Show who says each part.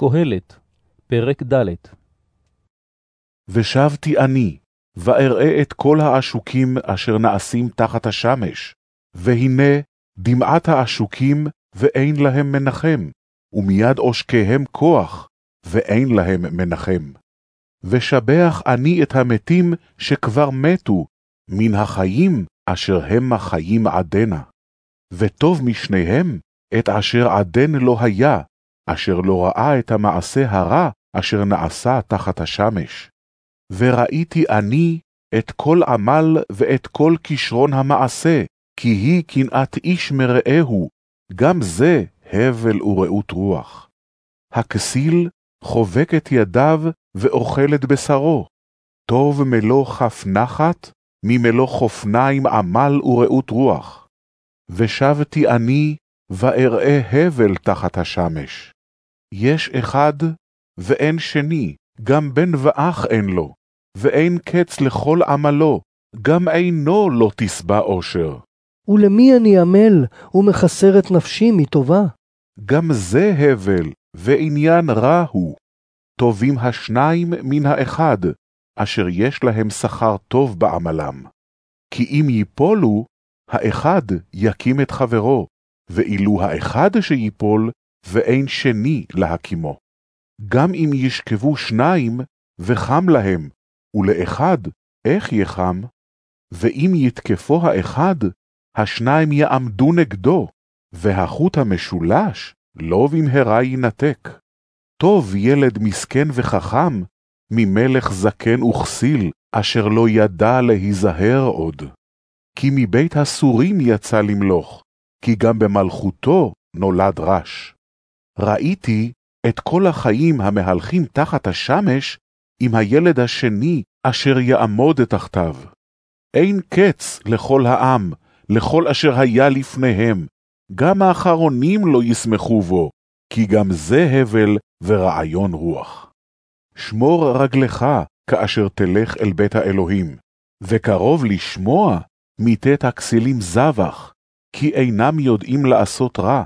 Speaker 1: קהלת, פרק ד'
Speaker 2: ושבתי אני, ואראה את כל העשוקים אשר נעשים תחת השמש, והנה דמעת העשוקים, ואין להם מנחם, ומיד עושקיהם כוח, ואין להם מנחם. ושבח אני את המתים שכבר מתו, מן החיים אשר המה חיים עדנה. וטוב משניהם את אשר עדן לא היה, אשר לא ראה את המעשה הרע אשר נעשה תחת השמש. וראיתי אני את כל עמל ואת כל כישרון המעשה, כי היא קנאת איש מרעהו, גם זה הבל ורעות רוח. הכסיל חובק את ידיו ואוכל את בשרו. טוב מלוא כף נחת, ממלוא חופניים עמל ורעות רוח. ושבתי אני, ואראה הבל תחת השמש. יש אחד, ואין שני, גם בן ואח אין לו, ואין קץ לכל עמלו, גם עינו לא תשבע אושר.
Speaker 3: ולמי אני עמל ומחסר את נפשי מטובה?
Speaker 2: גם זה הבל, ועניין רע הוא. טובים השניים מן האחד, אשר יש להם שכר טוב בעמלם. כי אם ייפולו, האחד יקים את חברו, ואילו האחד שיפול, ואין שני להקימו. גם אם ישכבו שניים, וחם להם, ולאחד, איך יחם? ואם יתקפו האחד, השניים יעמדו נגדו, והחוט המשולש לא במהרה יינתק. טוב ילד מסכן וחכם, ממלך זקן וכסיל, אשר לא ידע להיזהר עוד. כי מבית הסורים יצא למלוך, כי גם במלכותו נולד רש. ראיתי את כל החיים המהלכים תחת השמש עם הילד השני אשר יעמוד תחתיו. אין קץ לכל העם, לכל אשר היה לפניהם, גם האחרונים לא ישמחו בו, כי גם זה הבל ורעיון רוח. שמור רגלך כאשר תלך אל בית האלוהים, וקרוב לשמוע מיתת הכסילים זבח, כי אינם יודעים לעשות רע.